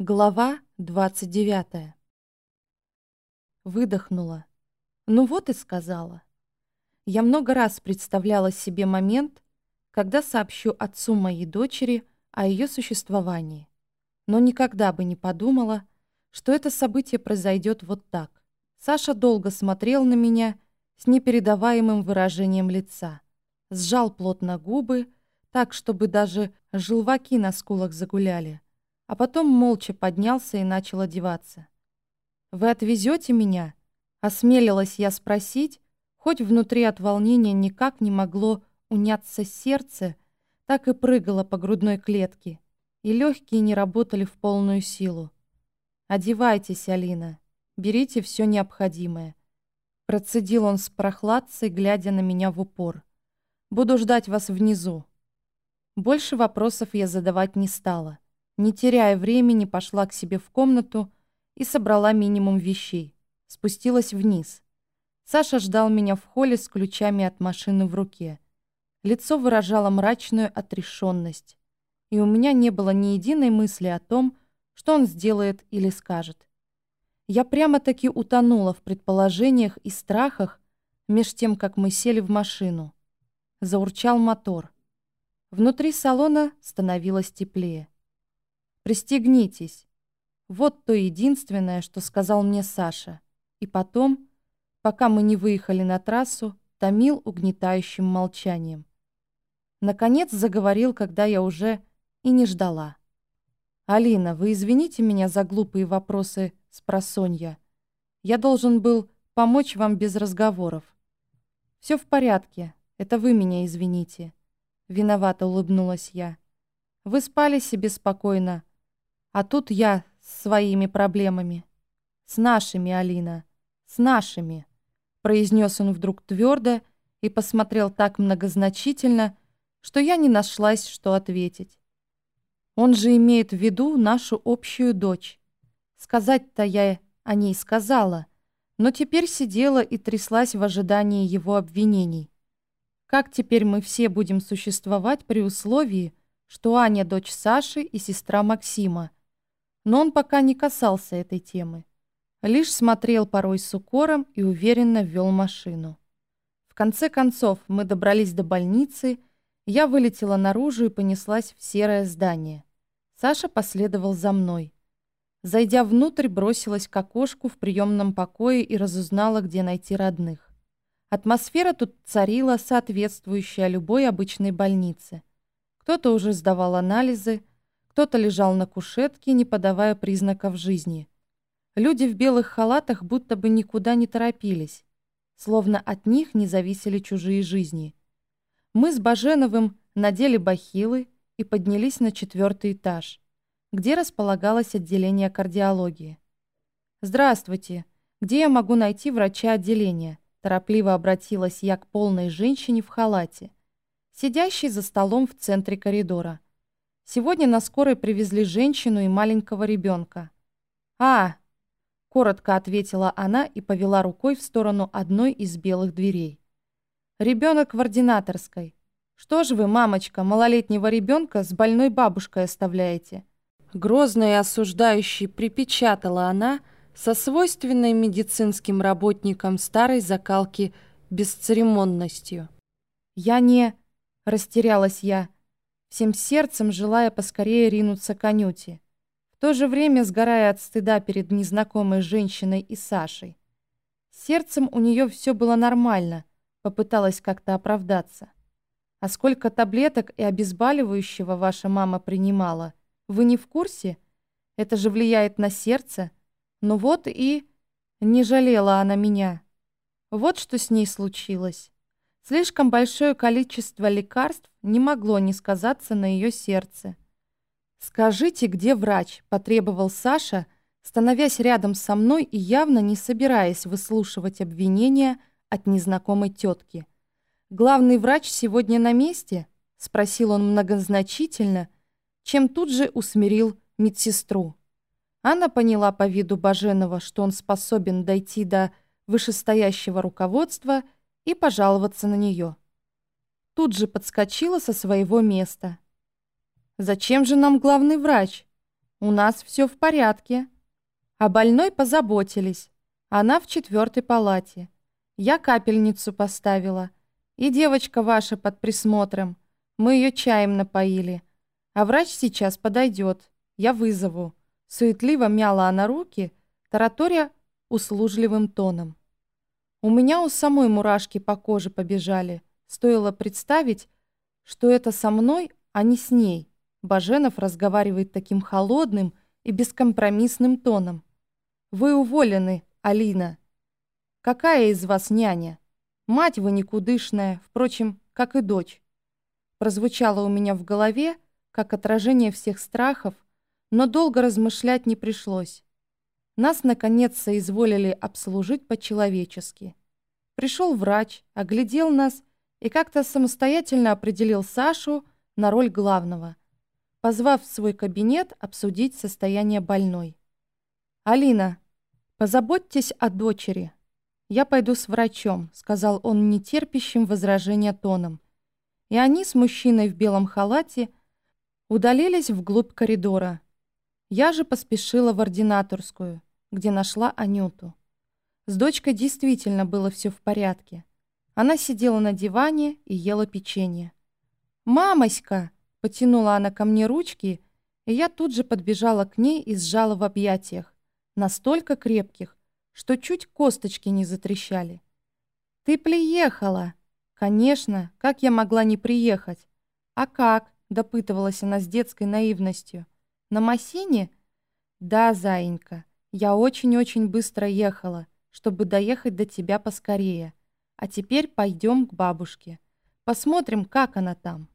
Глава 29. Выдохнула. Ну вот и сказала. Я много раз представляла себе момент, когда сообщу отцу моей дочери о ее существовании, но никогда бы не подумала, что это событие произойдет вот так. Саша долго смотрел на меня с непередаваемым выражением лица, сжал плотно губы, так, чтобы даже желваки на скулах загуляли, а потом молча поднялся и начал одеваться. «Вы отвезете меня?» Осмелилась я спросить, хоть внутри от волнения никак не могло уняться сердце, так и прыгало по грудной клетке, и легкие не работали в полную силу. «Одевайтесь, Алина, берите все необходимое». Процедил он с прохладцей, глядя на меня в упор. «Буду ждать вас внизу». Больше вопросов я задавать не стала. Не теряя времени, пошла к себе в комнату и собрала минимум вещей. Спустилась вниз. Саша ждал меня в холле с ключами от машины в руке. Лицо выражало мрачную отрешенность. И у меня не было ни единой мысли о том, что он сделает или скажет. Я прямо-таки утонула в предположениях и страхах, меж тем, как мы сели в машину. Заурчал мотор. Внутри салона становилось теплее. «Пристегнитесь». Вот то единственное, что сказал мне Саша. И потом, пока мы не выехали на трассу, томил угнетающим молчанием. Наконец заговорил, когда я уже и не ждала. «Алина, вы извините меня за глупые вопросы с просонья. Я должен был помочь вам без разговоров. Все в порядке, это вы меня извините». Виновато улыбнулась я. «Вы спали себе спокойно, а тут я с своими проблемами. С нашими, Алина, с нашими, произнес он вдруг твердо и посмотрел так многозначительно, что я не нашлась, что ответить. Он же имеет в виду нашу общую дочь. Сказать-то я о ней сказала, но теперь сидела и тряслась в ожидании его обвинений. Как теперь мы все будем существовать при условии, что Аня дочь Саши и сестра Максима, но он пока не касался этой темы. Лишь смотрел порой с укором и уверенно вел машину. В конце концов мы добрались до больницы, я вылетела наружу и понеслась в серое здание. Саша последовал за мной. Зайдя внутрь, бросилась к окошку в приемном покое и разузнала, где найти родных. Атмосфера тут царила, соответствующая любой обычной больнице. Кто-то уже сдавал анализы, кто-то лежал на кушетке, не подавая признаков жизни. Люди в белых халатах будто бы никуда не торопились, словно от них не зависели чужие жизни. Мы с Баженовым надели бахилы и поднялись на четвертый этаж, где располагалось отделение кардиологии. «Здравствуйте. Где я могу найти врача отделения?» Торопливо обратилась я к полной женщине в халате, сидящей за столом в центре коридора. Сегодня на скорой привезли женщину и маленького ребенка. «А!» – коротко ответила она и повела рукой в сторону одной из белых дверей. «Ребенок в ординаторской. Что ж вы, мамочка, малолетнего ребенка с больной бабушкой оставляете?» Грозно и осуждающей припечатала она со свойственной медицинским работникам старой закалки бесцеремонностью. «Я не...» – растерялась я – всем сердцем желая поскорее ринуться к Анюте, в то же время сгорая от стыда перед незнакомой женщиной и Сашей. сердцем у нее все было нормально, попыталась как-то оправдаться. А сколько таблеток и обезболивающего ваша мама принимала, вы не в курсе? Это же влияет на сердце. Ну вот и... Не жалела она меня. Вот что с ней случилось. Слишком большое количество лекарств не могло не сказаться на ее сердце. «Скажите, где врач?» – потребовал Саша, становясь рядом со мной и явно не собираясь выслушивать обвинения от незнакомой тетки. «Главный врач сегодня на месте?» – спросил он многозначительно, чем тут же усмирил медсестру. Анна поняла по виду Баженова, что он способен дойти до вышестоящего руководства – и пожаловаться на нее. Тут же подскочила со своего места. «Зачем же нам главный врач?» У нас все в порядке. О больной позаботились. Она в четвертой палате. Я капельницу поставила. И девочка ваша под присмотром. Мы ее чаем напоили. А врач сейчас подойдет. Я вызову. Суетливо мяла она руки, тараторя услужливым тоном. У меня у самой мурашки по коже побежали. Стоило представить, что это со мной, а не с ней. Баженов разговаривает таким холодным и бескомпромиссным тоном. «Вы уволены, Алина. Какая из вас няня? Мать вы никудышная, впрочем, как и дочь». Прозвучало у меня в голове, как отражение всех страхов, но долго размышлять не пришлось. Нас, наконец, соизволили обслужить по-человечески. Пришел врач, оглядел нас и как-то самостоятельно определил Сашу на роль главного, позвав в свой кабинет обсудить состояние больной. «Алина, позаботьтесь о дочери. Я пойду с врачом», — сказал он нетерпящим возражения тоном. И они с мужчиной в белом халате удалились вглубь коридора. Я же поспешила в ординаторскую, где нашла Анюту. С дочкой действительно было все в порядке. Она сидела на диване и ела печенье. «Мамоська!» — потянула она ко мне ручки, и я тут же подбежала к ней и сжала в объятиях, настолько крепких, что чуть косточки не затрещали. «Ты приехала!» «Конечно, как я могла не приехать?» «А как?» — допытывалась она с детской наивностью. «На Масине?» «Да, заинька, я очень-очень быстро ехала, чтобы доехать до тебя поскорее. А теперь пойдем к бабушке. Посмотрим, как она там».